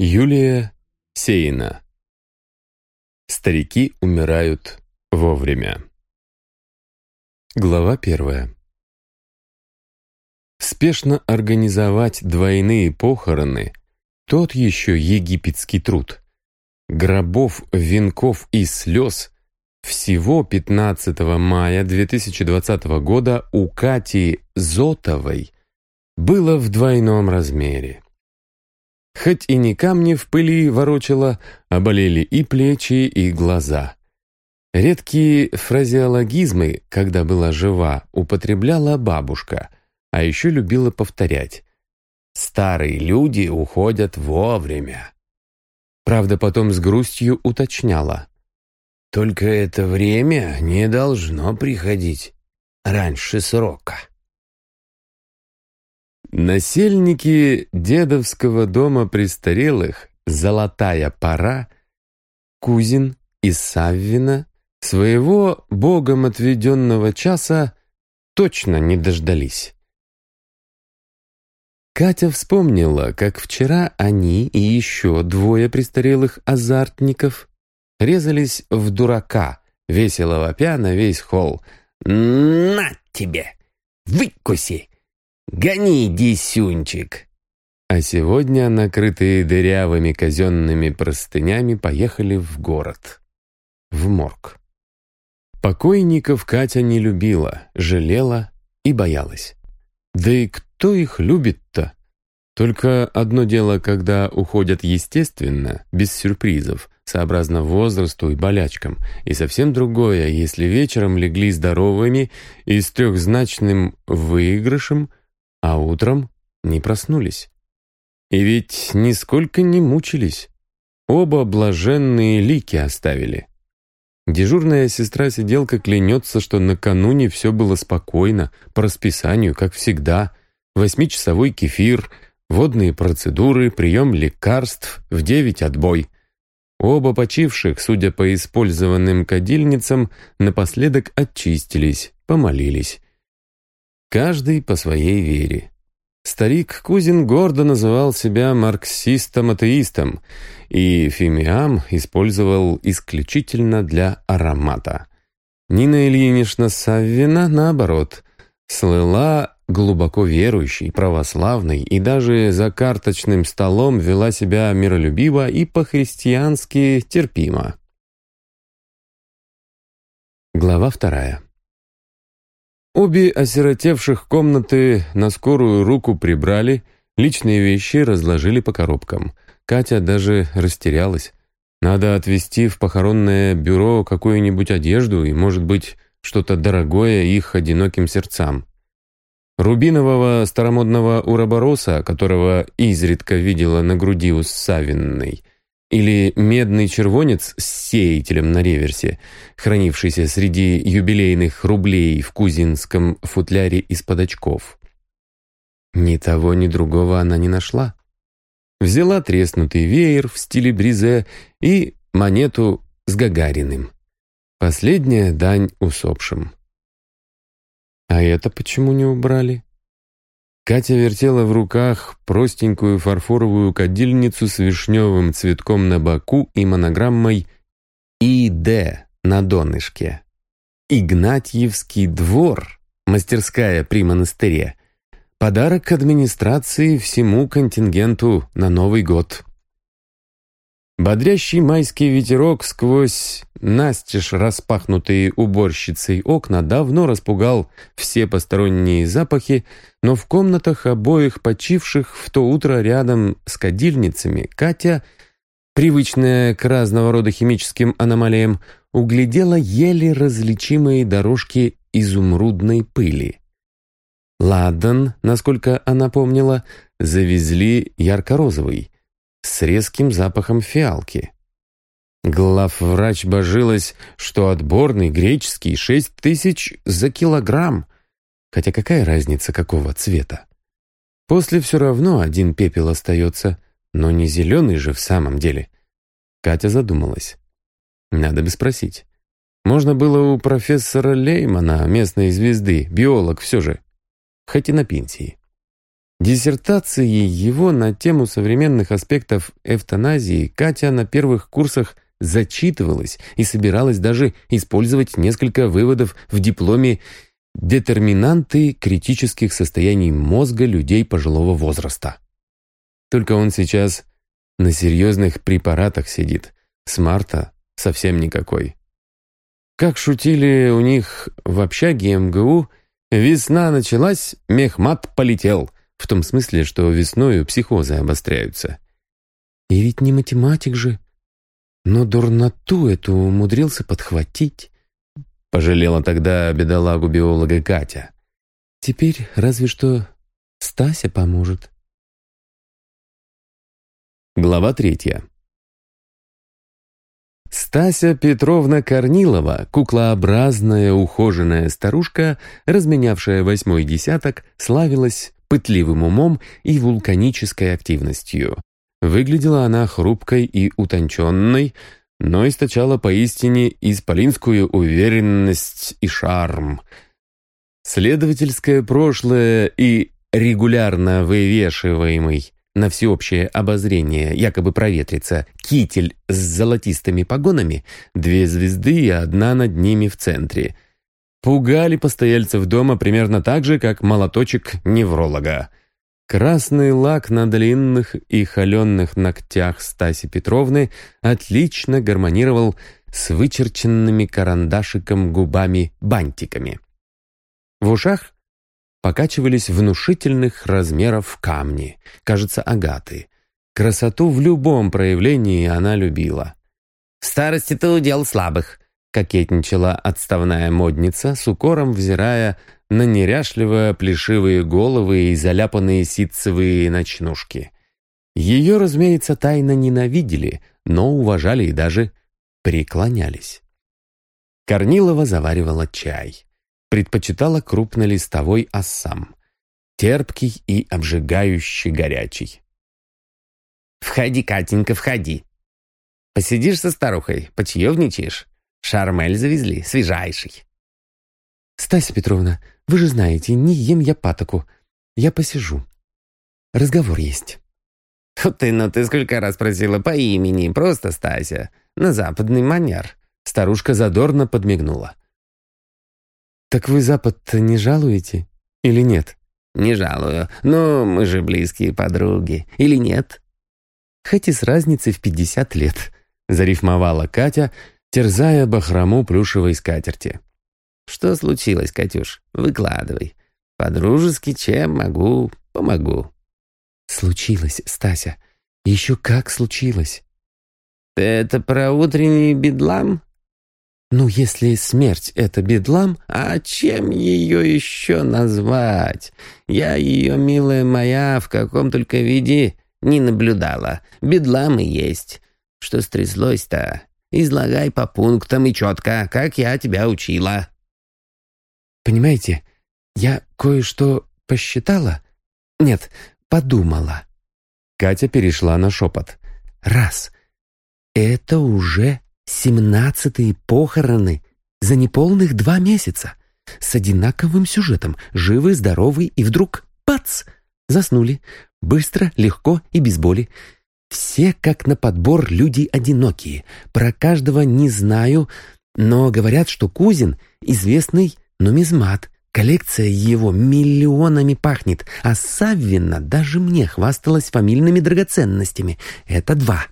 Юлия Сейна Старики умирают вовремя. Глава первая. Спешно организовать двойные похороны — тот еще египетский труд. Гробов, венков и слез всего 15 мая 2020 года у Кати Зотовой было в двойном размере. Хоть и не камни в пыли ворочала, а болели и плечи, и глаза. Редкие фразеологизмы, когда была жива, употребляла бабушка, а еще любила повторять. «Старые люди уходят вовремя». Правда, потом с грустью уточняла. «Только это время не должно приходить раньше срока». Насельники дедовского дома престарелых «Золотая пора» Кузин и Саввина своего богом отведенного часа точно не дождались. Катя вспомнила, как вчера они и еще двое престарелых азартников резались в дурака, весело вопя на весь холл. «На тебе! Выкуси! Гони, дисюнчик!» А сегодня, накрытые дырявыми казенными простынями, поехали в город. В морг. Покойников Катя не любила, жалела и боялась. Да и кто их любит-то? Только одно дело, когда уходят естественно, без сюрпризов, сообразно возрасту и болячкам, и совсем другое, если вечером легли здоровыми и с трехзначным выигрышем а утром не проснулись. И ведь нисколько не мучились. Оба блаженные лики оставили. Дежурная сестра-сиделка клянется, что накануне все было спокойно, по расписанию, как всегда. Восьмичасовой кефир, водные процедуры, прием лекарств, в девять отбой. Оба почивших, судя по использованным кадильницам, напоследок очистились, помолились. Каждый по своей вере. Старик Кузин гордо называл себя марксистом-атеистом, и фимиам использовал исключительно для аромата. Нина Ильинична Саввина, наоборот, слыла глубоко верующей, православной и даже за карточным столом вела себя миролюбиво и по-христиански терпимо. Глава вторая. Обе осиротевших комнаты на скорую руку прибрали, личные вещи разложили по коробкам. Катя даже растерялась. Надо отвезти в похоронное бюро какую-нибудь одежду и, может быть, что-то дорогое их одиноким сердцам. Рубинового старомодного уробороса, которого изредка видела на груди у Савинной, или медный червонец с сеятелем на реверсе, хранившийся среди юбилейных рублей в кузинском футляре из-под очков. Ни того, ни другого она не нашла. Взяла треснутый веер в стиле бризе и монету с Гагариным. Последняя дань усопшим. А это почему не убрали? Катя вертела в руках простенькую фарфоровую кадильницу с вишневым цветком на боку и монограммой «ИД» на донышке. «Игнатьевский двор», мастерская при монастыре. Подарок администрации всему контингенту на Новый год. Бодрящий майский ветерок сквозь настежь распахнутые уборщицей окна давно распугал все посторонние запахи, но в комнатах обоих почивших в то утро рядом с кадильницами Катя, привычная к разного рода химическим аномалиям, углядела еле различимые дорожки изумрудной пыли. Ладан, насколько она помнила, завезли ярко-розовый, с резким запахом фиалки. Главврач божилась, что отборный греческий шесть тысяч за килограмм. Хотя какая разница, какого цвета? После все равно один пепел остается, но не зеленый же в самом деле. Катя задумалась. Надо бы спросить. Можно было у профессора Леймана, местной звезды, биолог все же, хоть и на пенсии. Диссертации его на тему современных аспектов эвтаназии Катя на первых курсах зачитывалась и собиралась даже использовать несколько выводов в дипломе «Детерминанты критических состояний мозга людей пожилого возраста». Только он сейчас на серьезных препаратах сидит, с марта совсем никакой. Как шутили у них в общаге МГУ, весна началась, мехмат полетел, в том смысле, что весною психозы обостряются. И ведь не математик же, но дурноту эту умудрился подхватить. Пожалела тогда бедолагу-биолога Катя. Теперь разве что Стася поможет. Глава третья. Стася Петровна Корнилова, куклообразная ухоженная старушка, разменявшая восьмой десяток, славилась пытливым умом и вулканической активностью. Выглядела она хрупкой и утонченной, но источала поистине исполинскую уверенность и шарм. Следовательское прошлое и регулярно вывешиваемый на всеобщее обозрение якобы проветрится китель с золотистыми погонами, две звезды и одна над ними в центре. Пугали постояльцев дома примерно так же, как молоточек невролога. Красный лак на длинных и холеных ногтях Стаси Петровны отлично гармонировал с вычерченными карандашиком губами-бантиками. В ушах покачивались внушительных размеров камни, кажется, агаты. Красоту в любом проявлении она любила. «В старости-то удел слабых», — кокетничала отставная модница, с укором взирая на неряшливо плешивые головы и заляпанные ситцевые ночнушки. Ее, разумеется, тайно ненавидели, но уважали и даже преклонялись. Корнилова заваривала чай предпочитала крупнолистовой ассам. Терпкий и обжигающий горячий. «Входи, Катенька, входи. Посидишь со старухой, почаевничаешь. Шармель завезли, свежайший». «Стася Петровна, вы же знаете, не ем я патоку. Я посижу. Разговор есть». «Фу ты, ну ты сколько раз просила по имени, просто Стася, на западный манер». Старушка задорно подмигнула. «Так вы Запад-то не жалуете или нет?» «Не жалую, но мы же близкие подруги. Или нет?» «Хоть и с разницей в пятьдесят лет», — зарифмовала Катя, терзая бахрому плюшевой скатерти. «Что случилось, Катюш? Выкладывай. По-дружески чем могу, помогу». «Случилось, Стася. Еще как случилось». «Ты это про утренний бедлам?» Ну, если смерть — это бедлам, а чем ее еще назвать? Я ее, милая моя, в каком только виде не наблюдала. Бедлам и есть. Что стряслось-то? Излагай по пунктам и четко, как я тебя учила. Понимаете, я кое-что посчитала? Нет, подумала. Катя перешла на шепот. Раз. Это уже Семнадцатые похороны за неполных два месяца. С одинаковым сюжетом. Живы, здоровы и вдруг пац! Заснули. Быстро, легко и без боли. Все как на подбор люди одинокие. Про каждого не знаю, но говорят, что Кузин — известный нумизмат. Коллекция его миллионами пахнет, а Саввина даже мне хвасталась фамильными драгоценностями. Это два.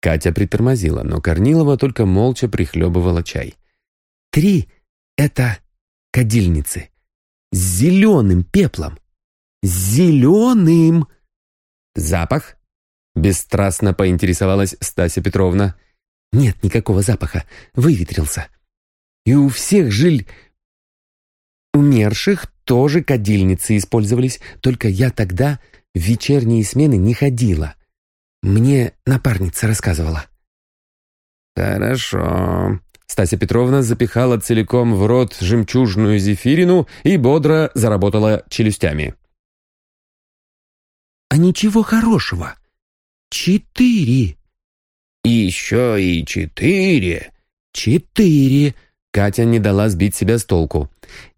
Катя притормозила, но Корнилова только молча прихлебывала чай. «Три — это кадильницы. С зеленым пеплом. С зеленым!» «Запах?» — бесстрастно поинтересовалась Стася Петровна. «Нет никакого запаха. Выветрился. И у всех жиль... Умерших тоже кадильницы использовались, только я тогда в вечерние смены не ходила. Мне напарница рассказывала». «Хорошо». Стася Петровна запихала целиком в рот жемчужную зефирину и бодро заработала челюстями. а ничего хорошего. Четыре. Еще и четыре. Четыре. Катя не дала сбить себя с толку.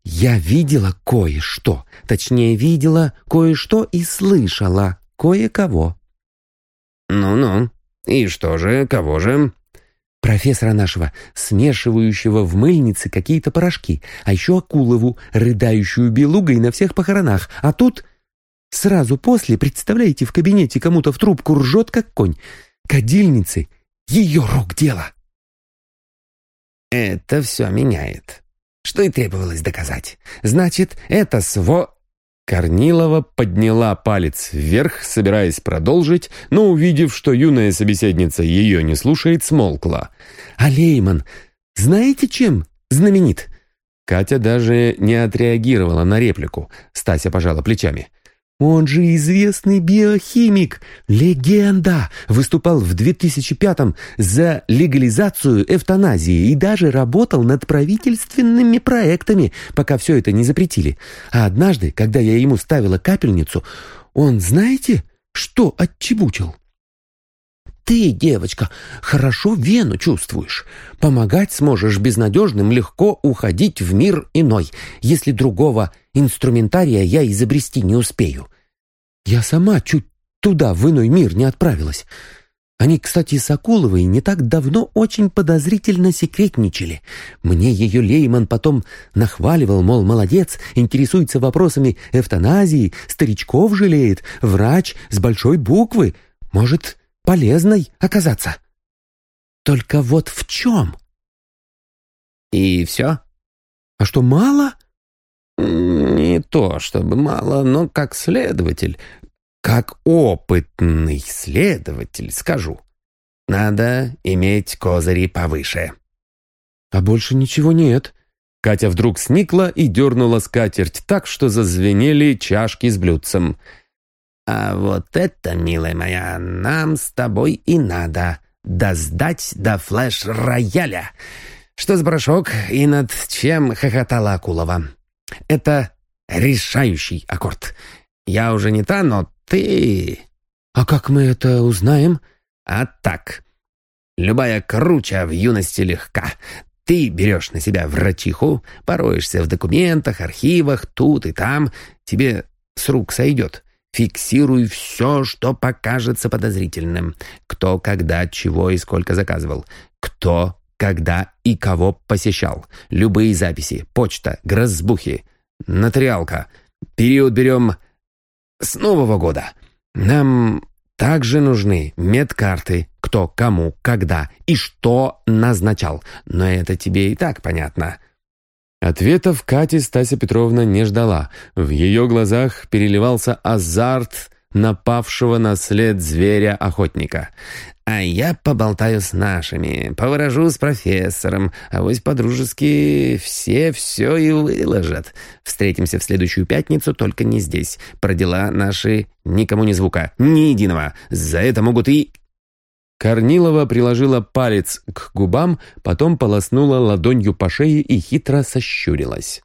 Я видела кое-что. Точнее, видела кое-что и слышала кое-кого. Ну-ну. И что же, кого же? Профессора нашего, смешивающего в мыльнице какие-то порошки, а еще Акулову, рыдающую белугой на всех похоронах. А тут Сразу после, представляете, в кабинете кому-то в трубку ржет, как конь. Кадильницы — ее рук дело. Это все меняет. Что и требовалось доказать. Значит, это сво... Корнилова подняла палец вверх, собираясь продолжить, но, увидев, что юная собеседница ее не слушает, смолкла. «А Лейман, знаете, чем знаменит?» Катя даже не отреагировала на реплику. Стася пожала плечами. Он же известный биохимик, легенда. Выступал в 2005-м за легализацию эвтаназии и даже работал над правительственными проектами, пока все это не запретили. А однажды, когда я ему ставила капельницу, он, знаете, что отчебучил? Ты, девочка, хорошо вену чувствуешь. Помогать сможешь безнадежным легко уходить в мир иной, если другого инструментария я изобрести не успею. Я сама чуть туда, в иной мир, не отправилась. Они, кстати, с Акуловой не так давно очень подозрительно секретничали. Мне ее Лейман потом нахваливал, мол, молодец, интересуется вопросами эвтаназии, старичков жалеет, врач с большой буквы. Может, полезной оказаться. Только вот в чем? И все? А что, мало? Не то чтобы мало, но как следователь, как опытный следователь, скажу. Надо иметь козыри повыше. А больше ничего нет. Катя вдруг сникла и дернула скатерть так, что зазвенели чашки с блюдцем. А вот это, милая моя, нам с тобой и надо. Да сдать до флеш-рояля. Что за порошок и над чем хохотала Акулова? Это решающий аккорд. Я уже не та, но ты... А как мы это узнаем? А так. Любая круча в юности легка. Ты берешь на себя врачиху, пороешься в документах, архивах, тут и там. Тебе с рук сойдет. Фиксируй все, что покажется подозрительным. Кто, когда, чего и сколько заказывал. Кто, когда и кого посещал. Любые записи, почта, грозбухи, нотариалка. Период берем с Нового года. Нам также нужны медкарты, кто, кому, когда и что назначал. Но это тебе и так понятно. Ответов Кати Стася Петровна не ждала. В ее глазах переливался азарт напавшего на след зверя-охотника. «А я поболтаю с нашими, поворожу с профессором, а вось по-дружески все все и выложат. Встретимся в следующую пятницу, только не здесь. Про дела наши никому не звука, ни единого. За это могут и...» Корнилова приложила палец к губам, потом полоснула ладонью по шее и хитро сощурилась.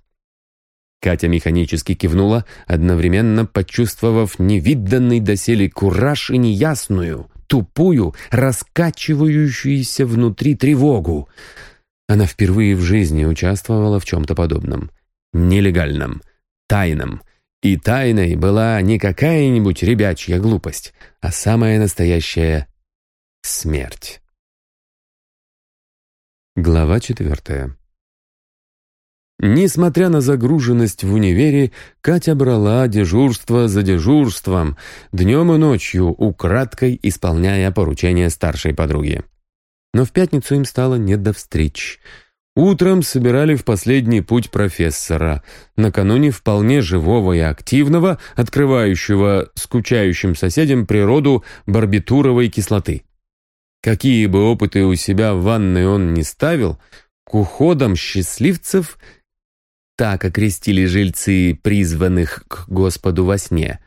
Катя механически кивнула, одновременно почувствовав невиданный доселе кураж и неясную, тупую, раскачивающуюся внутри тревогу. Она впервые в жизни участвовала в чем-то подобном. Нелегальном, тайном. И тайной была не какая-нибудь ребячья глупость, а самая настоящая Смерть. Глава четвертая. Несмотря на загруженность в универе, Катя брала дежурство за дежурством, днем и ночью, украдкой исполняя поручения старшей подруги. Но в пятницу им стало не до встреч. Утром собирали в последний путь профессора, накануне вполне живого и активного, открывающего скучающим соседям природу барбитуровой кислоты. Какие бы опыты у себя в ванной он не ставил, к уходам счастливцев так окрестили жильцы, призванных к Господу во сне.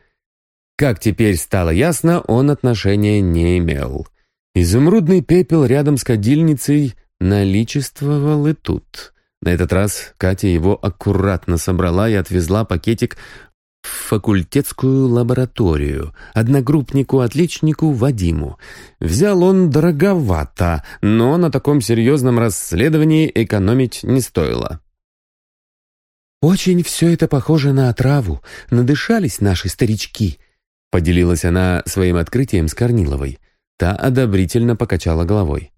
Как теперь стало ясно, он отношения не имел. Изумрудный пепел рядом с кадильницей наличествовал и тут. На этот раз Катя его аккуратно собрала и отвезла пакетик в факультетскую лабораторию, одногруппнику-отличнику Вадиму. Взял он дороговато, но на таком серьезном расследовании экономить не стоило. «Очень все это похоже на отраву. Надышались наши старички», — поделилась она своим открытием с Корниловой. Та одобрительно покачала головой.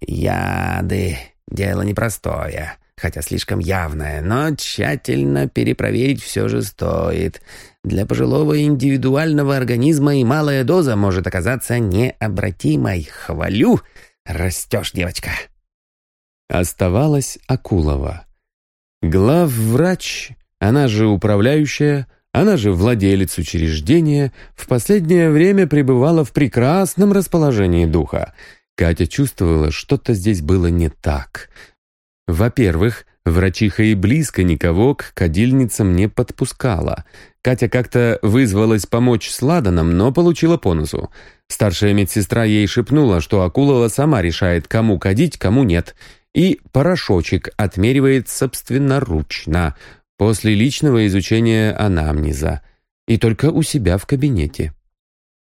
«Яды — дело непростое, хотя слишком явное, но тщательно перепроверить все же стоит. Для пожилого индивидуального организма и малая доза может оказаться необратимой. Хвалю! Растешь, девочка!» Оставалась Акулова. Главврач, она же управляющая, она же владелец учреждения, в последнее время пребывала в прекрасном расположении духа. Катя чувствовала, что-то здесь было не так. Во-первых, врачиха и близко никого к кадильницам не подпускала. Катя как-то вызвалась помочь с Ладаном, но получила по. Старшая медсестра ей шепнула, что Акулова сама решает, кому кадить, кому нет — и порошочек отмеривает собственноручно, после личного изучения анамнеза, и только у себя в кабинете.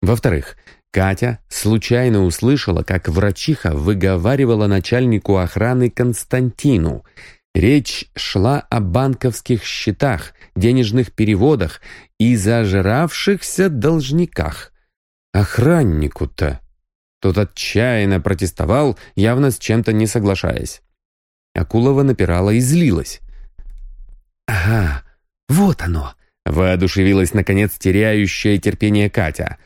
Во-вторых, Катя случайно услышала, как врачиха выговаривала начальнику охраны Константину. Речь шла о банковских счетах, денежных переводах и зажравшихся должниках. Охраннику-то тот отчаянно протестовал, явно с чем-то не соглашаясь. Акулова напирала и злилась. «Ага, вот оно!» — воодушевилась, наконец, теряющая терпение Катя.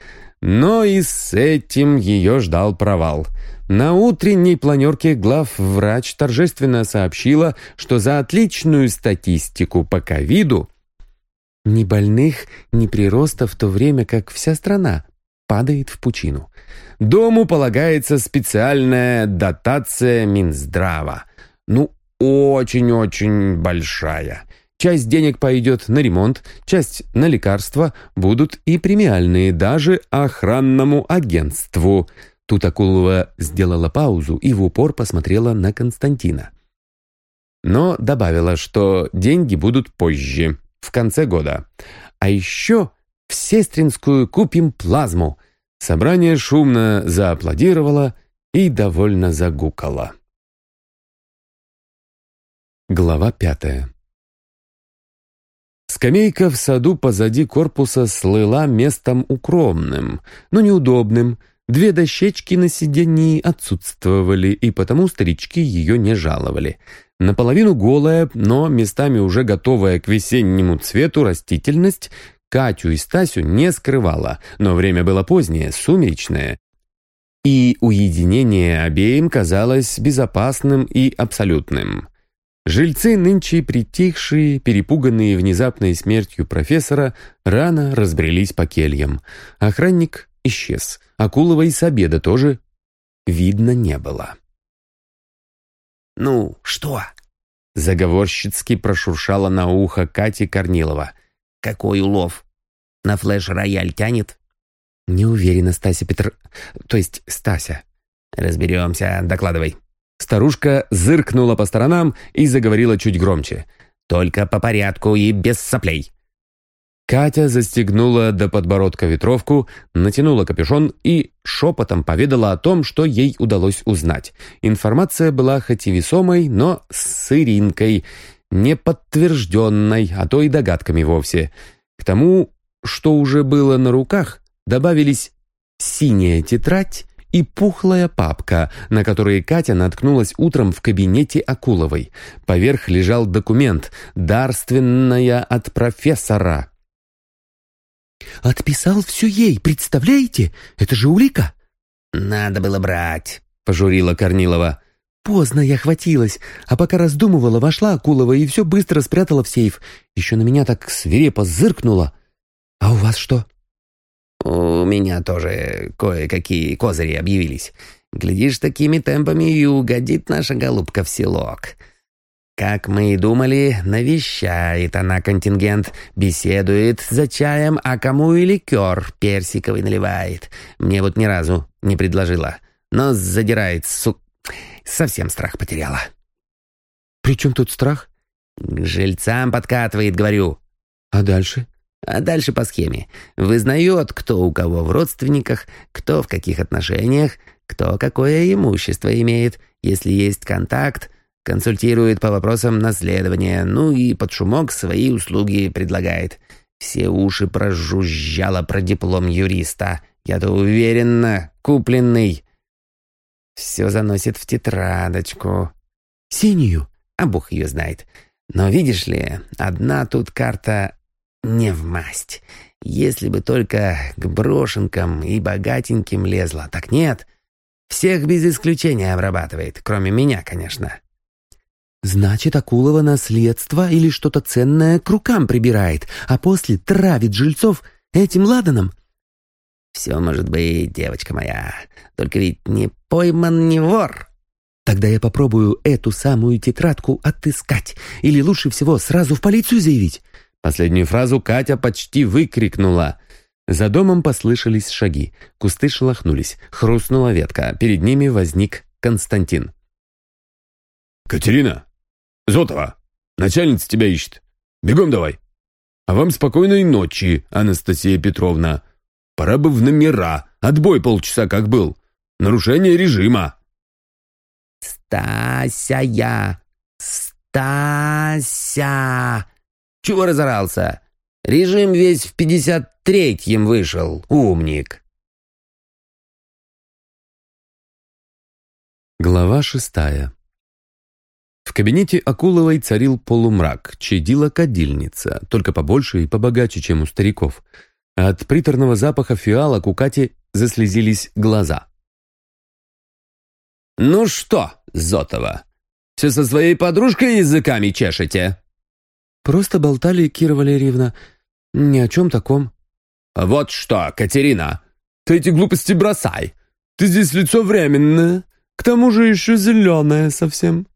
Но и с этим ее ждал провал. На утренней планерке главврач торжественно сообщила, что за отличную статистику по ковиду ни больных, ни прироста в то время, как вся страна падает в пучину. Дому полагается специальная дотация Минздрава. Ну, очень-очень большая. Часть денег пойдет на ремонт, часть на лекарства, будут и премиальные даже охранному агентству. Тут Акулова сделала паузу и в упор посмотрела на Константина. Но добавила, что деньги будут позже, в конце года. А еще в Сестринскую купим плазму. Собрание шумно зааплодировало и довольно загукало. Глава пятая Скамейка в саду позади корпуса слыла местом укромным, но неудобным. Две дощечки на сиденье отсутствовали, и потому старички ее не жаловали. Наполовину голая, но местами уже готовая к весеннему цвету растительность Катю и Стасю не скрывала, но время было позднее, сумеречное, и уединение обеим казалось безопасным и абсолютным. Жильцы, нынче притихшие, перепуганные внезапной смертью профессора, рано разбрелись по кельям. Охранник исчез. Акулова и с обеда тоже видно не было. «Ну, что?» Заговорщицки прошуршала на ухо Кати Корнилова. «Какой улов? На флеш-рояль тянет?» «Не уверена, Стася Петр... То есть Стася». «Разберемся, докладывай». Старушка зыркнула по сторонам и заговорила чуть громче. «Только по порядку и без соплей». Катя застегнула до подбородка ветровку, натянула капюшон и шепотом поведала о том, что ей удалось узнать. Информация была хоть и весомой, но с сыринкой, не подтвержденной, а то и догадками вовсе. К тому, что уже было на руках, добавились синяя тетрадь и пухлая папка, на которые Катя наткнулась утром в кабинете Акуловой. Поверх лежал документ «Дарственная от профессора». «Отписал все ей, представляете? Это же улика!» «Надо было брать», — пожурила Корнилова. «Поздно я хватилась, а пока раздумывала, вошла Акулова и все быстро спрятала в сейф. Еще на меня так свирепо зыркнула. А у вас что?» У меня тоже кое-какие козыри объявились. Глядишь, такими темпами и угодит наша голубка в селок. Как мы и думали, навещает она контингент, беседует за чаем, а кому и ликер персиковый наливает. Мне вот ни разу не предложила. Но задирает, су... Совсем страх потеряла. «При чем тут страх?» «К жильцам подкатывает, говорю». «А дальше?» А дальше по схеме. Вызнает, кто у кого в родственниках, кто в каких отношениях, кто какое имущество имеет, если есть контакт, консультирует по вопросам наследования, ну и под шумок свои услуги предлагает. Все уши прожужжало про диплом юриста. Я-то уверенно купленный. Все заносит в тетрадочку. Синюю, а бог ее знает. Но видишь ли, одна тут карта не в масть. Если бы только к брошенкам и богатеньким лезла, так нет. Всех без исключения обрабатывает, кроме меня, конечно. Значит, Акулова наследство или что-то ценное к рукам прибирает, а после травит жильцов этим ладаном? Все может быть, девочка моя. Только ведь не пойман не вор. Тогда я попробую эту самую тетрадку отыскать. Или лучше всего сразу в полицию заявить. Последнюю фразу Катя почти выкрикнула. За домом послышались шаги. Кусты шелохнулись. Хрустнула ветка. Перед ними возник Константин. «Катерина! Зотова! Начальница тебя ищет! Бегом давай! А вам спокойной ночи, Анастасия Петровна! Пора бы в номера! Отбой полчаса как был! Нарушение режима!» «Стася я! Стася!» «Чего разорался? Режим весь в пятьдесят третьем вышел, умник!» Глава шестая в кабинете Акуловой царил полумрак, чадила кадильница, только побольше и побогаче, чем у стариков. От приторного запаха фиалок у Кати заслезились глаза. «Ну что, Зотова, все со своей подружкой языками чешете?» «Просто болтали, Кира Валерьевна. Ни о чем таком». «Вот что, Катерина, ты эти глупости бросай. Ты здесь лицо временное, к тому же еще зеленое совсем.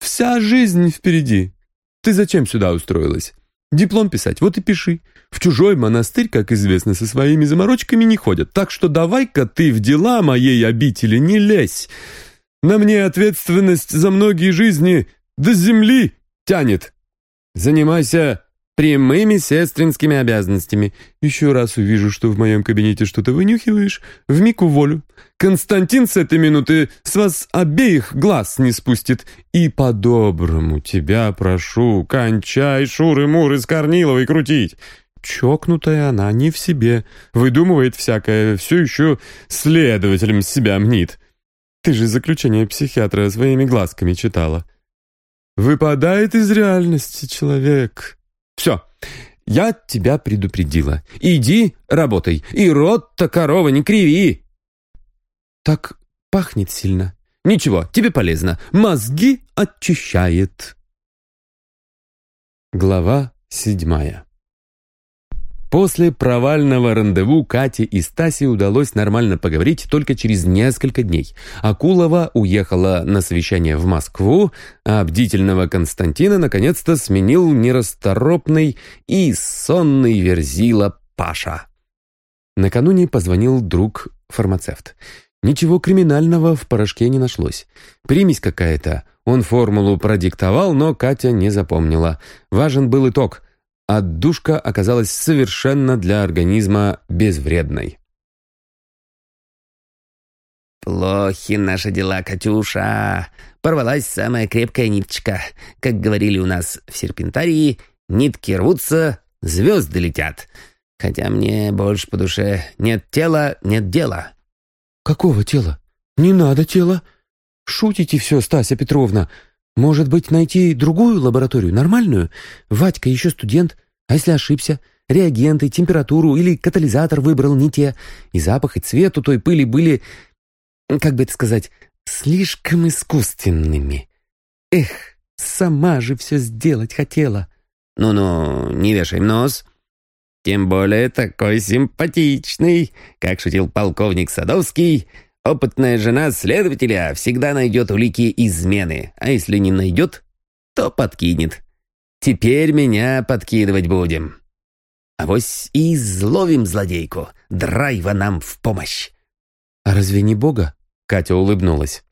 Вся жизнь впереди. Ты зачем сюда устроилась? Диплом писать, вот и пиши. В чужой монастырь, как известно, со своими заморочками не ходят. Так что давай-ка ты в дела моей обители не лезь. На мне ответственность за многие жизни до земли тянет. Занимайся прямыми сестринскими обязанностями. Еще раз увижу, что в моем кабинете что-то вынюхиваешь, вмиг уволю. Константин с этой минуты с вас обеих глаз не спустит. И по-доброму тебя прошу, кончай шуры-муры с Корниловой крутить. Чокнутая она не в себе, выдумывает всякое, все еще следователем себя мнит. Ты же заключение психиатра своими глазками читала. Выпадает из реальности человек. Все, я тебя предупредила. Иди, работай, и рот-то корова не криви. Так пахнет сильно. Ничего, тебе полезно. Мозги очищает. Глава седьмая После провального рандеву Кате и Стасе удалось нормально поговорить только через несколько дней. Акулова уехала на совещание в Москву, а бдительного Константина наконец-то сменил нерасторопный и сонный верзила Паша. Накануне позвонил друг-фармацевт. Ничего криминального в порошке не нашлось. Примесь какая-то. Он формулу продиктовал, но Катя не запомнила. Важен был итог – Отдушка оказалась совершенно для организма безвредной. «Плохи наши дела, Катюша. Порвалась самая крепкая ниточка. Как говорили у нас в серпентарии, нитки рвутся, звезды летят. Хотя мне больше по душе нет тела, нет дела». «Какого тела? Не надо тела. Шутите все, Стася Петровна. Может быть, найти другую лабораторию, нормальную? Вадька еще студент, а если ошибся? Реагенты, температуру или катализатор выбрал не те. И запах, и цвет у той пыли были, как бы это сказать, слишком искусственными. Эх, сама же все сделать хотела. Ну-ну, не вешай нос. Тем более такой симпатичный, как шутил полковник Садовский — Опытная жена следователя всегда найдет улики измены, а если не найдет, то подкинет. Теперь меня подкидывать будем. А вось и изловим злодейку, драйва нам в помощь. А разве не Бога? Катя улыбнулась.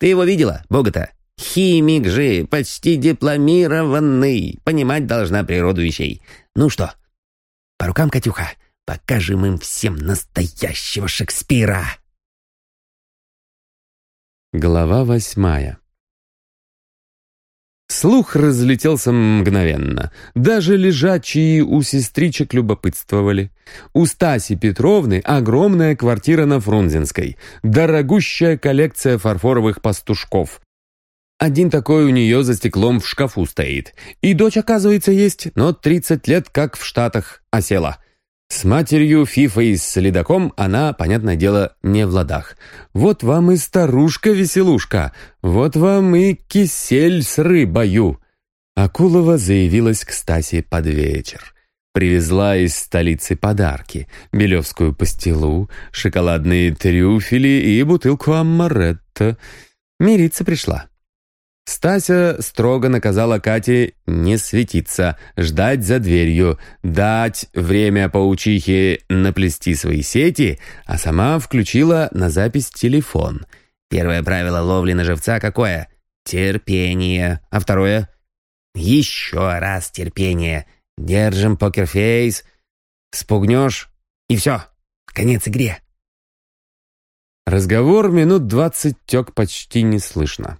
Ты его видела, Бога-то? Химик же, почти дипломированный. Понимать должна природу вещей. Ну что, По рукам, Катюха, покажем им всем настоящего Шекспира!» Глава восьмая Слух разлетелся мгновенно. Даже лежачие у сестричек любопытствовали. У Стаси Петровны огромная квартира на Фрунзенской, дорогущая коллекция фарфоровых пастушков. Один такой у нее за стеклом в шкафу стоит. И дочь, оказывается, есть, но 30 лет как в Штатах осела. С матерью Фифой с следаком она, понятное дело, не в ладах. Вот вам и старушка-веселушка, вот вам и кисель с рыбою. Акулова заявилась к Стасе под вечер. Привезла из столицы подарки — белевскую пастилу, шоколадные трюфели и бутылку аммаретто. Мириться пришла. Стася строго наказала Кате не светиться, ждать за дверью, дать время паучихе наплести свои сети, а сама включила на запись телефон. Первое правило ловли на живца какое? Терпение. А второе? Еще раз терпение. Держим покерфейс. Спугнешь, и все. Конец игре. Разговор минут двадцать тек почти неслышно.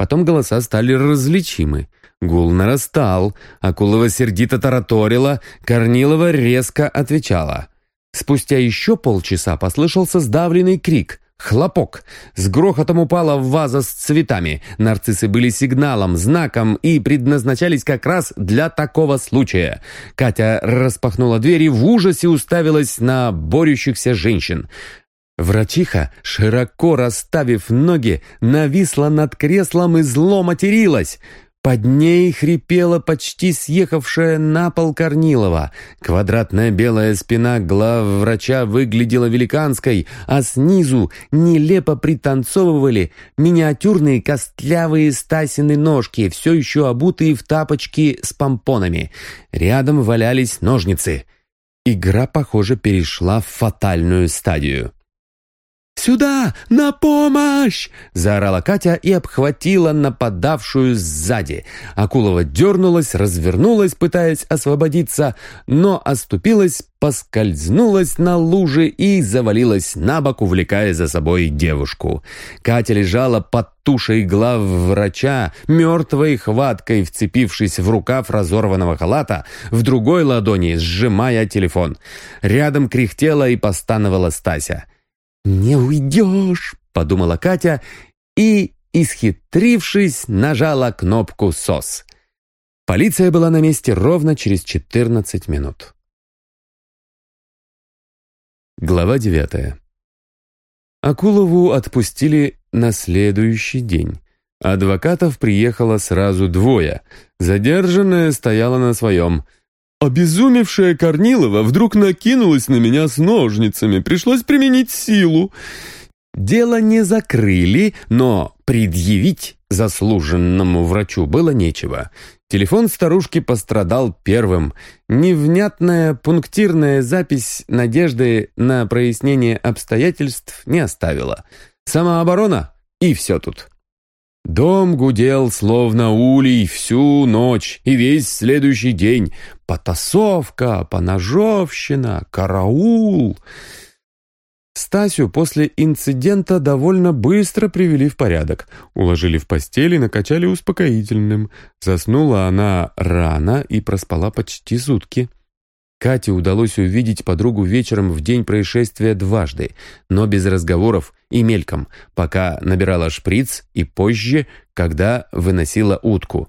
Потом голоса стали различимы. Гул нарастал, Акулова сердито тараторила, Корнилова резко отвечала. Спустя еще полчаса послышался сдавленный крик. Хлопок. С грохотом упала ваза с цветами. Нарциссы были сигналом, знаком и предназначались как раз для такого случая. Катя распахнула дверь и в ужасе уставилась на борющихся женщин. Врачиха, широко расставив ноги, нависла над креслом и зло материлась. Под ней хрипела почти съехавшая на пол Корнилова. Квадратная белая спина главврача выглядела великанской, а снизу нелепо пританцовывали миниатюрные костлявые Стасины ножки, все еще обутые в тапочки с помпонами. Рядом валялись ножницы. Игра, похоже, перешла в фатальную стадию. «Сюда! На помощь!» — заорала Катя и обхватила нападавшую сзади. Акулова дернулась, развернулась, пытаясь освободиться, но оступилась, поскользнулась на луже и завалилась на бок, увлекая за собой девушку. Катя лежала под тушей глав врача, мертвой хваткой вцепившись в рукав разорванного халата, в другой ладони сжимая телефон. Рядом кряхтела и постановала Стася. «Не уйдешь!» — подумала Катя и, исхитрившись, нажала кнопку «СОС». Полиция была на месте ровно через 14 минут. Глава девятая. Акулову отпустили на следующий день. Адвокатов приехало сразу двое. Задержанная стояла на своем – Обезумевшая Корнилова вдруг накинулась на меня с ножницами, пришлось применить силу. Дело не закрыли, но предъявить заслуженному врачу было нечего. Телефон старушки пострадал первым. Невнятная пунктирная запись надежды на прояснение обстоятельств не оставила. Самооборона и все тут. Дом гудел, словно улей, всю ночь и весь следующий день. Потасовка, поножовщина, караул. Стасю после инцидента довольно быстро привели в порядок. Уложили в постели и накачали успокоительным. Заснула она рано и проспала почти сутки. Кате удалось увидеть подругу вечером в день происшествия дважды, но без разговоров и мельком, пока набирала шприц и позже, когда выносила утку.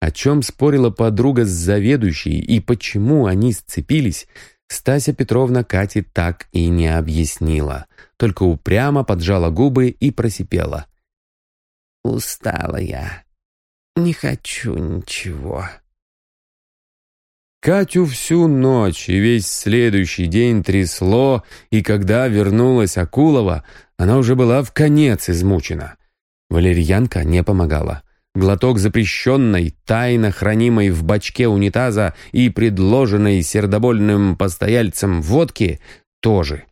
О чем спорила подруга с заведующей и почему они сцепились, Стася Петровна Кате так и не объяснила, только упрямо поджала губы и просипела. «Устала я. Не хочу ничего». Катю всю ночь и весь следующий день трясло, и когда вернулась Акулова, она уже была в конец измучена. Валерьянка не помогала. Глоток запрещенной, тайно хранимой в бачке унитаза и предложенной сердобольным постояльцам водки тоже.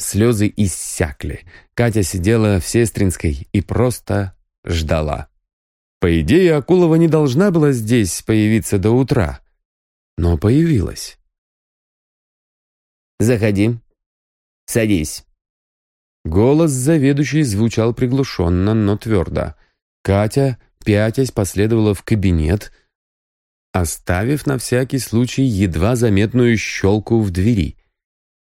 Слезы иссякли. Катя сидела в Сестринской и просто ждала. По идее, Акулова не должна была здесь появиться до утра но появилась. Заходи. Садись». Голос заведующей звучал приглушенно, но твердо. Катя, пятясь, последовала в кабинет, оставив на всякий случай едва заметную щелку в двери.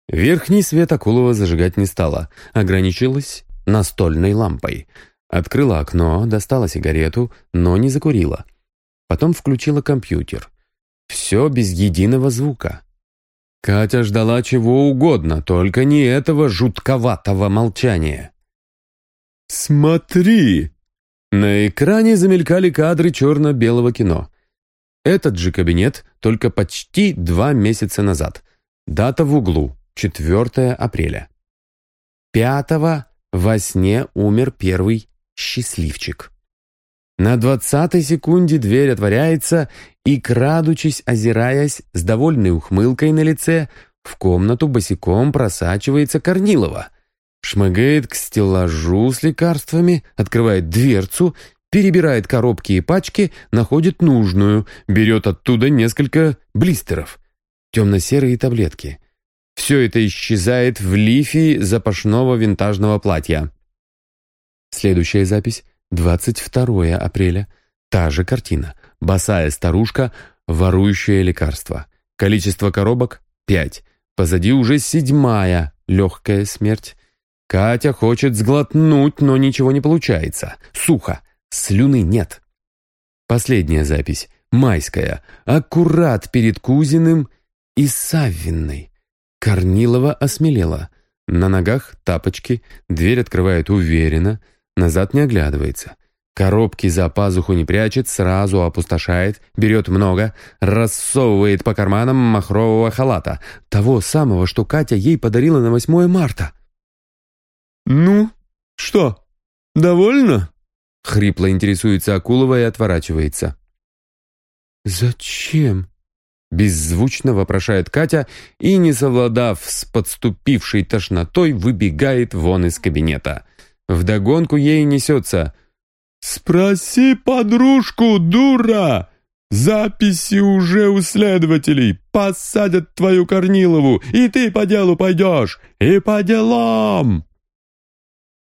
Верхний свет Акулова зажигать не стала, ограничилась настольной лампой. Открыла окно, достала сигарету, но не закурила. Потом включила компьютер. Все без единого звука. Катя ждала чего угодно, только не этого жутковатого молчания. «Смотри!» На экране замелькали кадры черно-белого кино. Этот же кабинет только почти два месяца назад. Дата в углу, 4 апреля. Пятого во сне умер первый счастливчик. На двадцатой секунде дверь отворяется, и, крадучись, озираясь, с довольной ухмылкой на лице, в комнату босиком просачивается Корнилова. Шмыгает к стеллажу с лекарствами, открывает дверцу, перебирает коробки и пачки, находит нужную, берет оттуда несколько блистеров. Темно-серые таблетки. Все это исчезает в лифе запашного винтажного платья. Следующая запись — 22 апреля. Та же картина. Босая старушка, ворующая лекарства. Количество коробок — пять. Позади уже седьмая, легкая смерть. Катя хочет сглотнуть, но ничего не получается. Сухо. Слюны нет. Последняя запись. Майская. Аккурат перед Кузиным и Саввиной. Корнилова осмелела. На ногах тапочки, дверь открывает уверенно, назад не оглядывается. Коробки за пазуху не прячет, сразу опустошает, берет много, рассовывает по карманам махрового халата, того самого, что Катя ей подарила на 8 марта. «Ну, что, довольно?» — хрипло интересуется Акулова и отворачивается. «Зачем?» — беззвучно вопрошает Катя и, не совладав с подступившей тошнотой, выбегает вон из кабинета. Вдогонку ей несется — «Спроси подружку, дура! Записи уже у следователей. Посадят твою Корнилову, и ты по делу пойдешь. И по делам!»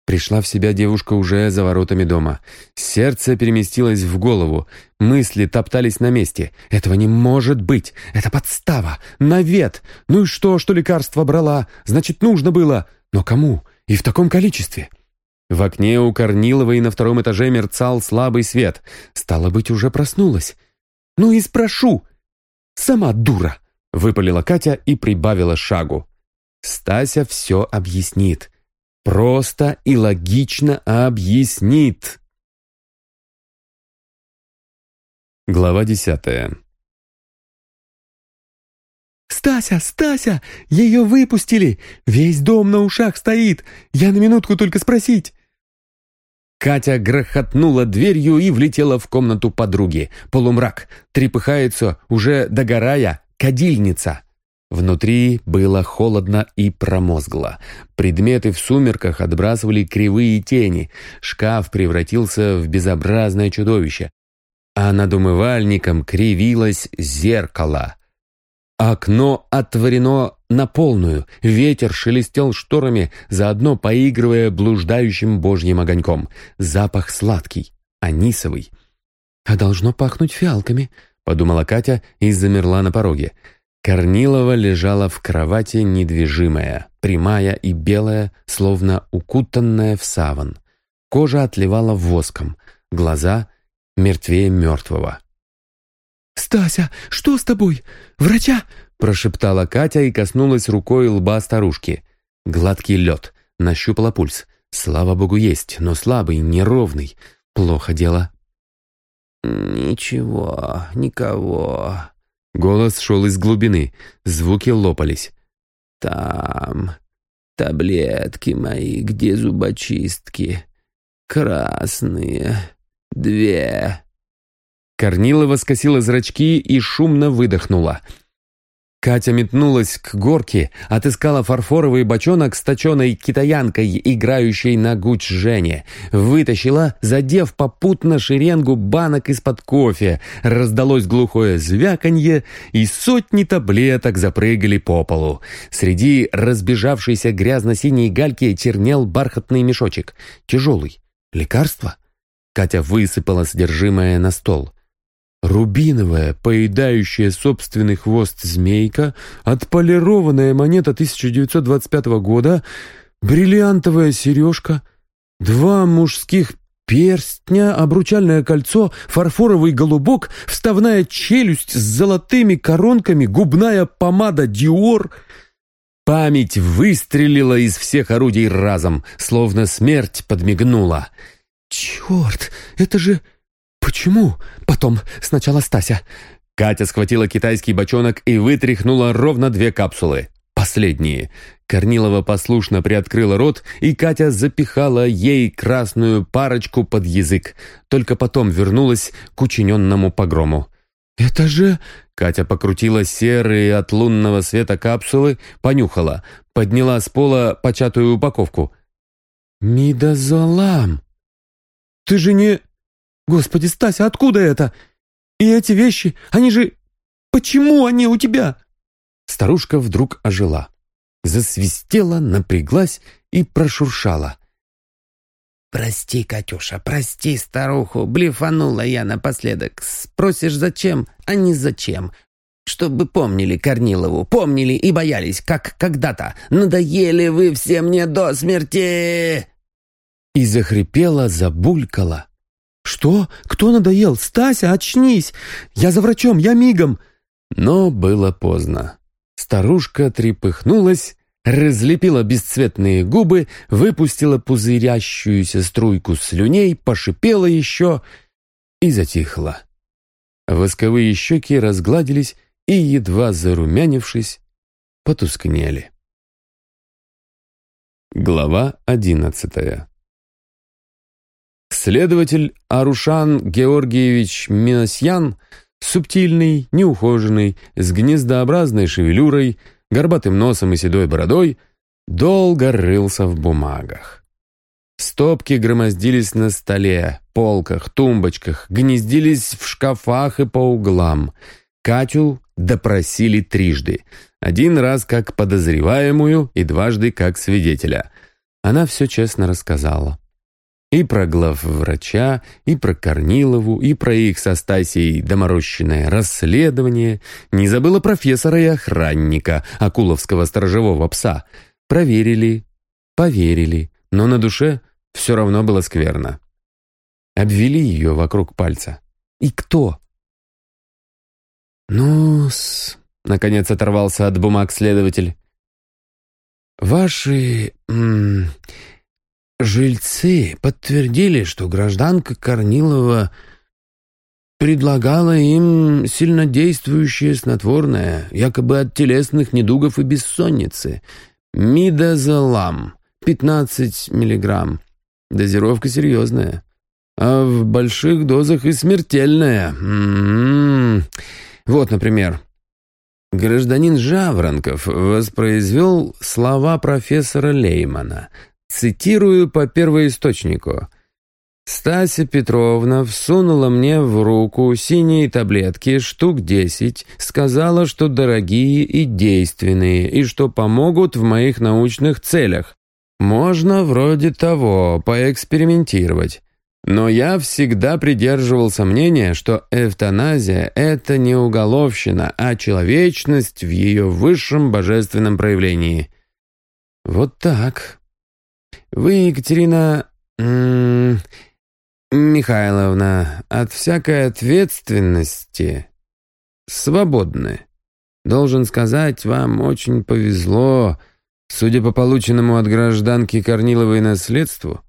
Пришла в себя девушка уже за воротами дома. Сердце переместилось в голову. Мысли топтались на месте. «Этого не может быть! Это подстава! Навет! Ну и что, что лекарство брала? Значит, нужно было! Но кому? И в таком количестве!» В окне у Корниловой на втором этаже мерцал слабый свет. Стало быть, уже проснулась. «Ну и спрошу!» «Сама дура!» — выпалила Катя и прибавила шагу. Стася все объяснит. Просто и логично объяснит. Глава десятая «Стася, Стася! Ее выпустили! Весь дом на ушах стоит! Я на минутку только спросить!» Катя грохотнула дверью и влетела в комнату подруги. Полумрак. Трепыхается, уже догорая, кадильница. Внутри было холодно и промозгло. Предметы в сумерках отбрасывали кривые тени. Шкаф превратился в безобразное чудовище. А над умывальником кривилось зеркало. Окно отворено на полную, ветер шелестел шторами, заодно поигрывая блуждающим божьим огоньком. Запах сладкий, анисовый. «А должно пахнуть фиалками», — подумала Катя и замерла на пороге. Корнилова лежала в кровати недвижимая, прямая и белая, словно укутанная в саван. Кожа отливала воском, глаза мертвее мертвого. «Стася, что с тобой? Врача?» Прошептала Катя и коснулась рукой лба старушки. Гладкий лед, нащупала пульс. Слава богу, есть, но слабый, неровный. Плохо дело. «Ничего, никого». Голос шел из глубины, звуки лопались. «Там таблетки мои, где зубочистки? Красные. Две». Корнилова скосила зрачки и шумно выдохнула. Катя метнулась к горке, отыскала фарфоровый бочонок с точеной китаянкой, играющей на гуч Жене. Вытащила, задев попутно шеренгу банок из-под кофе. Раздалось глухое звяканье, и сотни таблеток запрыгали по полу. Среди разбежавшейся грязно-синей гальки чернел бархатный мешочек. Тяжелый. Лекарство? Катя высыпала содержимое на стол. Рубиновая, поедающая собственный хвост змейка, отполированная монета 1925 года, бриллиантовая сережка, два мужских перстня, обручальное кольцо, фарфоровый голубок, вставная челюсть с золотыми коронками, губная помада «Диор». Память выстрелила из всех орудий разом, словно смерть подмигнула. «Черт, это же «Почему?» «Потом. Сначала Стася». Катя схватила китайский бочонок и вытряхнула ровно две капсулы. Последние. Корнилова послушно приоткрыла рот, и Катя запихала ей красную парочку под язык. Только потом вернулась к учиненному погрому. «Это же...» Катя покрутила серые от лунного света капсулы, понюхала, подняла с пола початую упаковку. «Мидозолам! Ты же не...» «Господи, Стася, откуда это? И эти вещи, они же... Почему они у тебя?» Старушка вдруг ожила. Засвистела, напряглась и прошуршала. «Прости, Катюша, прости старуху, блефанула я напоследок. Спросишь, зачем, а не зачем. Чтобы помнили Корнилову, помнили и боялись, как когда-то. Надоели вы все мне до смерти!» И захрипела, забулькала, «Что? Кто надоел? Стася, очнись! Я за врачом, я мигом!» Но было поздно. Старушка трепыхнулась, разлепила бесцветные губы, выпустила пузырящуюся струйку слюней, пошипела еще и затихла. Восковые щеки разгладились и, едва зарумянившись, потускнели. Глава одиннадцатая Следователь Арушан Георгиевич Миносьян, субтильный, неухоженный, с гнездообразной шевелюрой, горбатым носом и седой бородой, долго рылся в бумагах. Стопки громоздились на столе, полках, тумбочках, гнездились в шкафах и по углам. Катю допросили трижды. Один раз как подозреваемую и дважды как свидетеля. Она все честно рассказала. И про главврача, и про Корнилову, и про их со Стасией доморощенное расследование. Не забыла профессора и охранника, акуловского сторожевого пса. Проверили, поверили, но на душе все равно было скверно. Обвели ее вокруг пальца. И кто? «Ну-с...» — наконец оторвался от бумаг следователь. «Ваши... Жильцы подтвердили, что гражданка Корнилова предлагала им сильнодействующее снотворное, якобы от телесных недугов и бессонницы. Мидозолам, 15 миллиграмм. Дозировка серьезная. А в больших дозах и смертельная. М. -м -м. Вот, например, гражданин Жаворонков воспроизвел слова профессора Леймана – Цитирую по первоисточнику. «Стася Петровна всунула мне в руку синие таблетки, штук десять, сказала, что дорогие и действенные, и что помогут в моих научных целях. Можно вроде того поэкспериментировать. Но я всегда придерживался мнения, что эвтаназия — это не уголовщина, а человечность в ее высшем божественном проявлении. Вот так. Вы, Екатерина Михайловна, от всякой ответственности свободны. Должен сказать, вам очень повезло, судя по полученному от гражданки Корниловой наследству,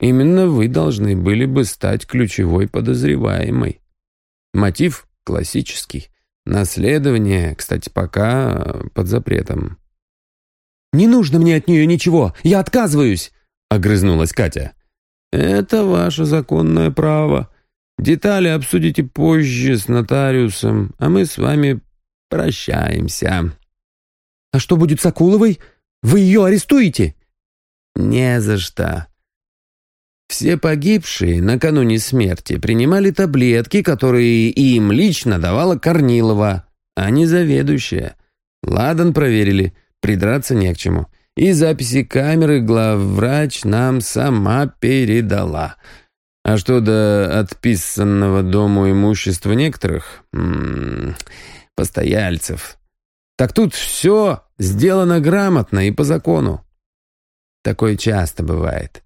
именно вы должны были бы стать ключевой подозреваемой. Мотив классический. Наследование, кстати, пока под запретом. «Не нужно мне от нее ничего! Я отказываюсь!» — огрызнулась Катя. «Это ваше законное право. Детали обсудите позже с нотариусом, а мы с вами прощаемся». «А что будет с Акуловой? Вы ее арестуете?» «Не за что. Все погибшие накануне смерти принимали таблетки, которые им лично давала Корнилова, а не заведующая. Ладан проверили, придраться не к чему. И записи камеры главврач нам сама передала. А что до отписанного дому имущества некоторых м -м, постояльцев, так тут все сделано грамотно и по закону. Такое часто бывает.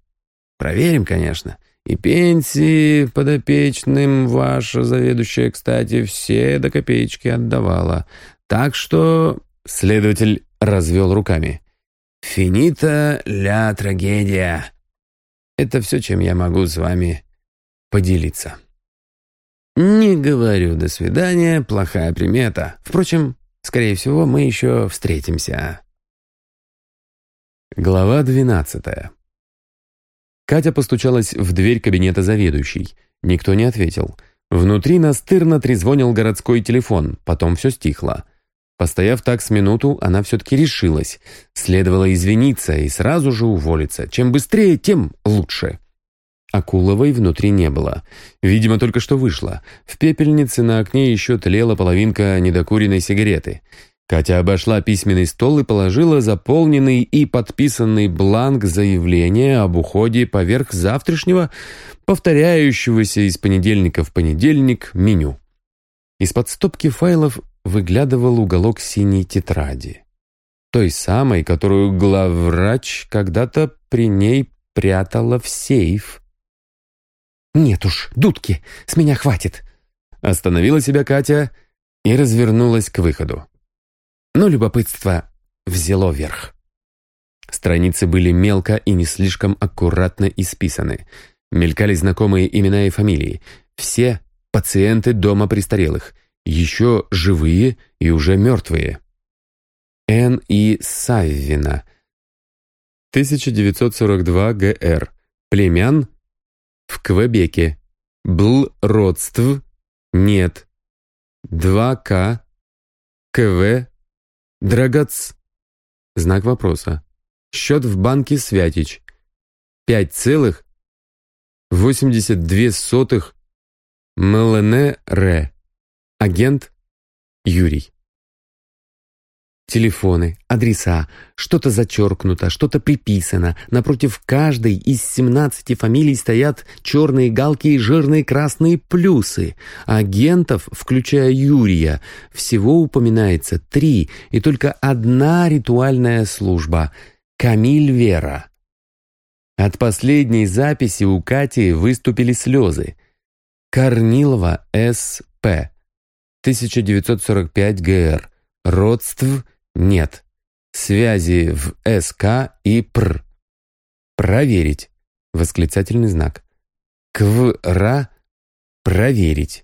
Проверим, конечно. И пенсии подопечным ваша заведующая, кстати, все до копеечки отдавала. Так что следователь развел руками. «Финита ля трагедия». Это все, чем я могу с вами поделиться. Не говорю «до свидания», плохая примета. Впрочем, скорее всего, мы еще встретимся. Глава двенадцатая. Катя постучалась в дверь кабинета заведующей. Никто не ответил. Внутри настырно трезвонил городской телефон, потом все стихло. Постояв так с минуту, она все-таки решилась. Следовало извиниться и сразу же уволиться. Чем быстрее, тем лучше. Акуловой внутри не было. Видимо, только что вышла. В пепельнице на окне еще тлела половинка недокуренной сигареты. Катя обошла письменный стол и положила заполненный и подписанный бланк заявления об уходе поверх завтрашнего, повторяющегося из понедельника в понедельник, меню. Из-под стопки файлов выглядывал уголок синей тетради. Той самой, которую главврач когда-то при ней прятала в сейф. «Нет уж, дудки, с меня хватит!» Остановила себя Катя и развернулась к выходу но любопытство взяло верх. Страницы были мелко и не слишком аккуратно исписаны. Мелькали знакомые имена и фамилии. Все пациенты дома престарелых, еще живые и уже мертвые. Н. И. Саввина, 1942 ГР, племян в Квебеке, Был родств нет, 2К, КВ, Драгоц. Знак вопроса. Счет в банке Святич. 5,82 Мелене Ре. Агент Юрий. Телефоны, адреса, что-то зачеркнуто, что-то приписано. Напротив каждой из 17 фамилий стоят черные галки и жирные красные плюсы. Агентов, включая Юрия, всего упоминается три, и только одна ритуальная служба — Камиль Вера. От последней записи у Кати выступили слезы — Корнилова С.П. 1945 ГР. Родств нет. Связи в СК и ПР. Проверить. Восклицательный знак. КВРА. Проверить.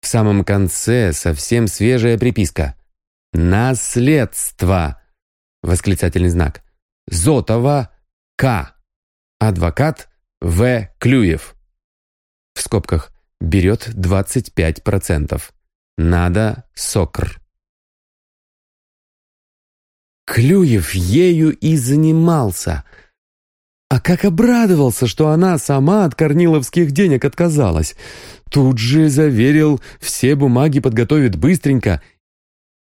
В самом конце совсем свежая приписка. Наследство. Восклицательный знак. Зотова К. Адвокат В. Клюев. В скобках. Берет 25%. Надо сокр. Клюев ею и занимался. А как обрадовался, что она сама от корниловских денег отказалась. Тут же заверил, все бумаги подготовит быстренько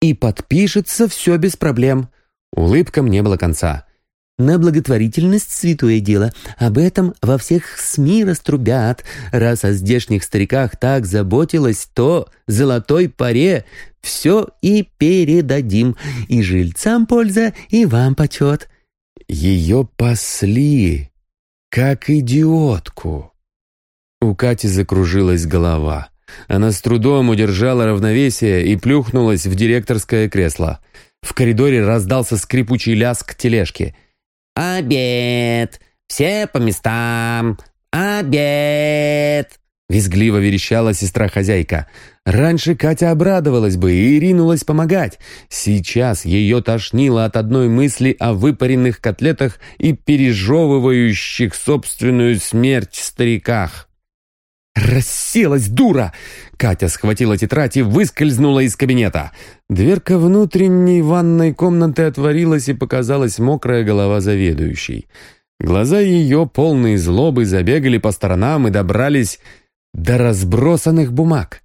и подпишется все без проблем. Улыбкам не было конца. На благотворительность святое дело. Об этом во всех СМИ раструбят. Раз о здешних стариках так заботилась, то золотой паре все и передадим. И жильцам польза, и вам почет». Ее пасли, как идиотку. У Кати закружилась голова. Она с трудом удержала равновесие и плюхнулась в директорское кресло. В коридоре раздался скрипучий лязг тележки — «Обед! Все по местам! Обед!» Визгливо верещала сестра-хозяйка. Раньше Катя обрадовалась бы и ринулась помогать. Сейчас ее тошнило от одной мысли о выпаренных котлетах и пережевывающих собственную смерть стариках. «Расселась, дура!» Катя схватила тетрадь и выскользнула из кабинета. Дверка внутренней ванной комнаты отворилась и показалась мокрая голова заведующей. Глаза ее, полные злобы, забегали по сторонам и добрались до разбросанных бумаг.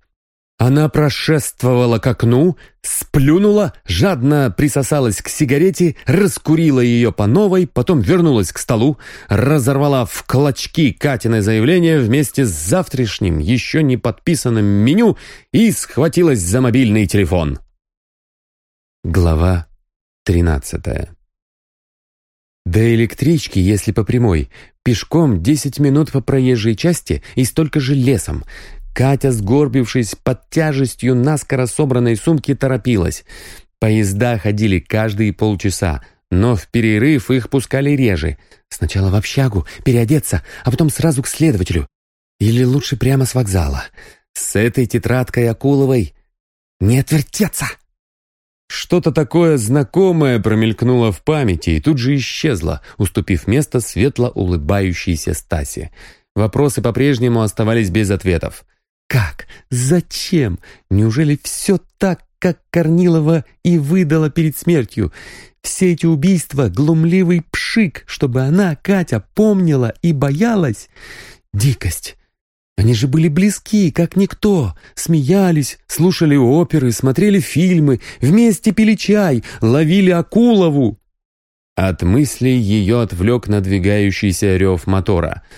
Она прошествовала к окну, сплюнула, жадно присосалась к сигарете, раскурила ее по новой, потом вернулась к столу, разорвала в клочки Катиное заявление вместе с завтрашним, еще не подписанным меню и схватилась за мобильный телефон. Глава тринадцатая до электрички, если по прямой, пешком 10 минут по проезжей части и столько же лесом. Катя, сгорбившись под тяжестью наскоро собранной сумки, торопилась. Поезда ходили каждые полчаса, но в перерыв их пускали реже. Сначала в общагу, переодеться, а потом сразу к следователю. Или лучше прямо с вокзала. С этой тетрадкой Акуловой не отвертеться. Что-то такое знакомое промелькнуло в памяти и тут же исчезло, уступив место светло улыбающейся Стасе. Вопросы по-прежнему оставались без ответов. Как? Зачем? Неужели все так, как Корнилова и выдала перед смертью? Все эти убийства — глумливый пшик, чтобы она, Катя, помнила и боялась? Дикость. Они же были близки, как никто. Смеялись, слушали оперы, смотрели фильмы, вместе пили чай, ловили Акулову. От мыслей ее отвлек надвигающийся рев мотора —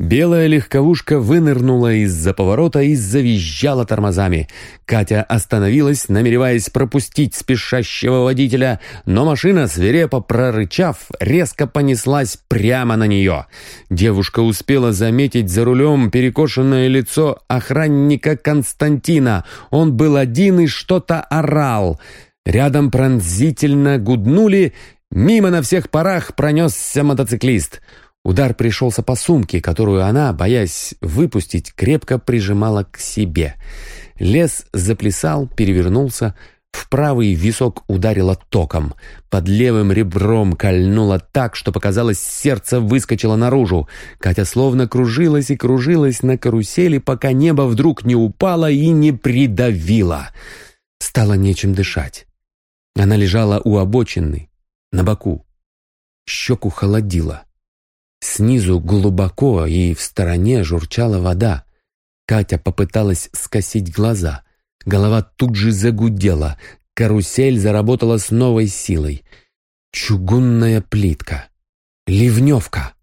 Белая легковушка вынырнула из-за поворота и завизжала тормозами. Катя остановилась, намереваясь пропустить спешащего водителя, но машина, свирепо прорычав, резко понеслась прямо на нее. Девушка успела заметить за рулем перекошенное лицо охранника Константина. Он был один и что-то орал. Рядом пронзительно гуднули, мимо на всех парах пронесся мотоциклист — Удар пришелся по сумке, которую она, боясь выпустить, крепко прижимала к себе. Лес заплясал, перевернулся, в правый висок ударило током. Под левым ребром кольнуло так, что показалось, сердце выскочило наружу. Катя словно кружилась и кружилась на карусели, пока небо вдруг не упало и не придавило. Стало нечем дышать. Она лежала у обочины, на боку. Щеку холодило. Снизу глубоко и в стороне журчала вода. Катя попыталась скосить глаза. Голова тут же загудела. Карусель заработала с новой силой. Чугунная плитка. Ливневка.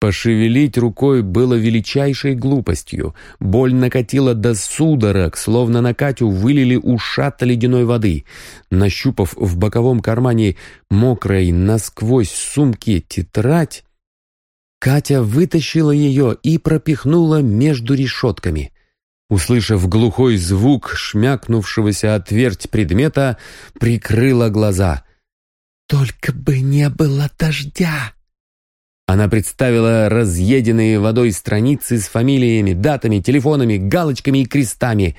Пошевелить рукой было величайшей глупостью. Боль накатила до судорог, словно на Катю вылили ушат ледяной воды. Нащупав в боковом кармане мокрой насквозь сумки тетрадь, Катя вытащила ее и пропихнула между решетками. Услышав глухой звук шмякнувшегося отверть предмета, прикрыла глаза. «Только бы не было дождя!» Она представила разъеденные водой страницы с фамилиями, датами, телефонами, галочками и крестами.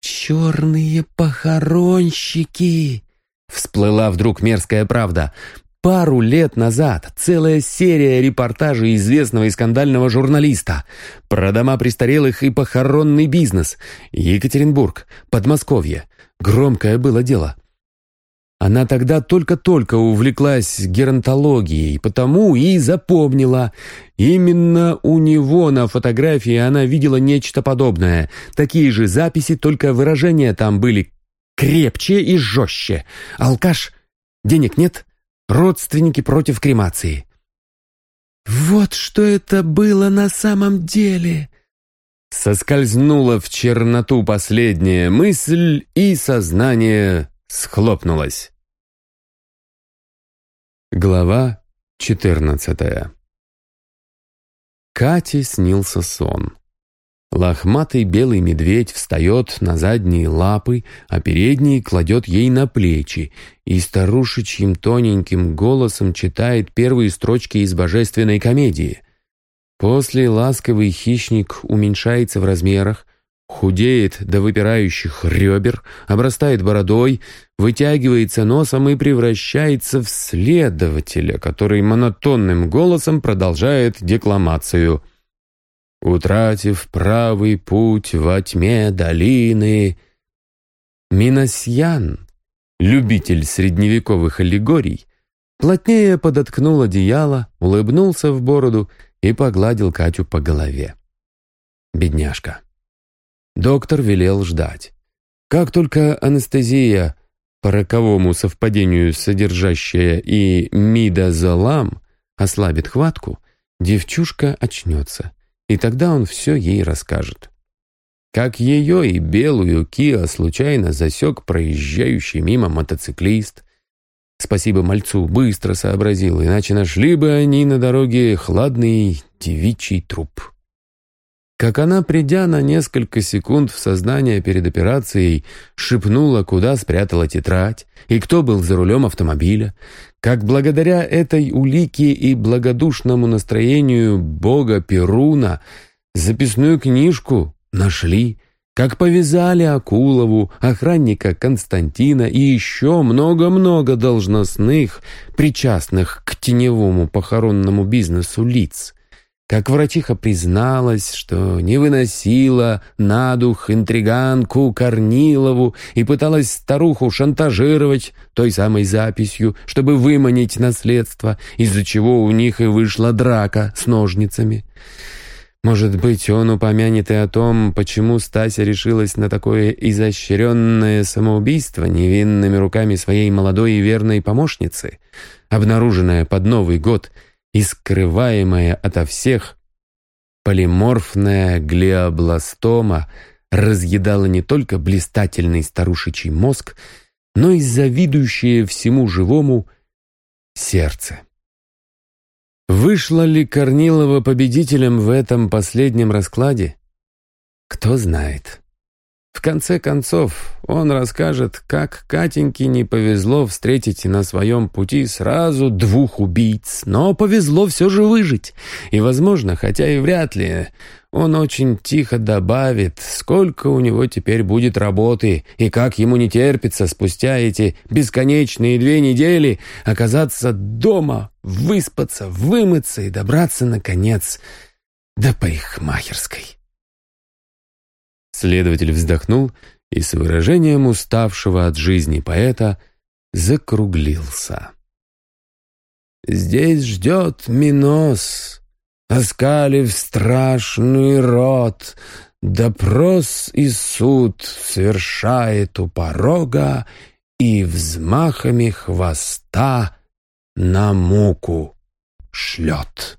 «Черные похоронщики!» Всплыла вдруг мерзкая правда. Пару лет назад целая серия репортажей известного и скандального журналиста про дома престарелых и похоронный бизнес. Екатеринбург, Подмосковье. Громкое было дело. Она тогда только-только увлеклась геронтологией, потому и запомнила. Именно у него на фотографии она видела нечто подобное. Такие же записи, только выражения там были крепче и жестче. Алкаш, денег нет, родственники против кремации. «Вот что это было на самом деле!» Соскользнула в черноту последняя мысль, и сознание схлопнулась. Глава четырнадцатая Кате снился сон. Лохматый белый медведь встает на задние лапы, а передние кладет ей на плечи и старушечьим тоненьким голосом читает первые строчки из божественной комедии. После ласковый хищник уменьшается в размерах, худеет до выпирающих ребер, обрастает бородой, вытягивается носом и превращается в следователя, который монотонным голосом продолжает декламацию. утратив правый путь во тьме долины. Миносьян, любитель средневековых аллегорий, плотнее подоткнул одеяло, улыбнулся в бороду и погладил Катю по голове. Бедняжка. Доктор велел ждать. Как только анестезия, по роковому совпадению содержащая и мидазолам, ослабит хватку, девчушка очнется, и тогда он все ей расскажет. Как ее и белую Киа случайно засек проезжающий мимо мотоциклист. Спасибо мальцу, быстро сообразил, иначе нашли бы они на дороге хладный девичий труп. Как она, придя на несколько секунд в сознание перед операцией, шепнула, куда спрятала тетрадь и кто был за рулем автомобиля, как благодаря этой улике и благодушному настроению бога Перуна записную книжку нашли, как повязали Акулову, охранника Константина и еще много-много должностных, причастных к теневому похоронному бизнесу лиц как врачиха призналась, что не выносила на дух интриганку Корнилову и пыталась старуху шантажировать той самой записью, чтобы выманить наследство, из-за чего у них и вышла драка с ножницами. Может быть, он упомянет и о том, почему Стася решилась на такое изощренное самоубийство невинными руками своей молодой и верной помощницы, обнаруженное под Новый год — и скрываемая ото всех полиморфная глиобластома разъедала не только блистательный старушечий мозг, но и завидующее всему живому сердце. Вышла ли Корнилова победителем в этом последнем раскладе? Кто знает. В конце концов, он расскажет, как Катеньке не повезло встретить на своем пути сразу двух убийц, но повезло все же выжить. И, возможно, хотя и вряд ли, он очень тихо добавит, сколько у него теперь будет работы, и как ему не терпится спустя эти бесконечные две недели оказаться дома, выспаться, вымыться и добраться, наконец, до парикмахерской. Следователь вздохнул и с выражением уставшего от жизни поэта закруглился. «Здесь ждет Минос, оскалив страшный рот, допрос и суд совершает у порога и взмахами хвоста на муку шлет».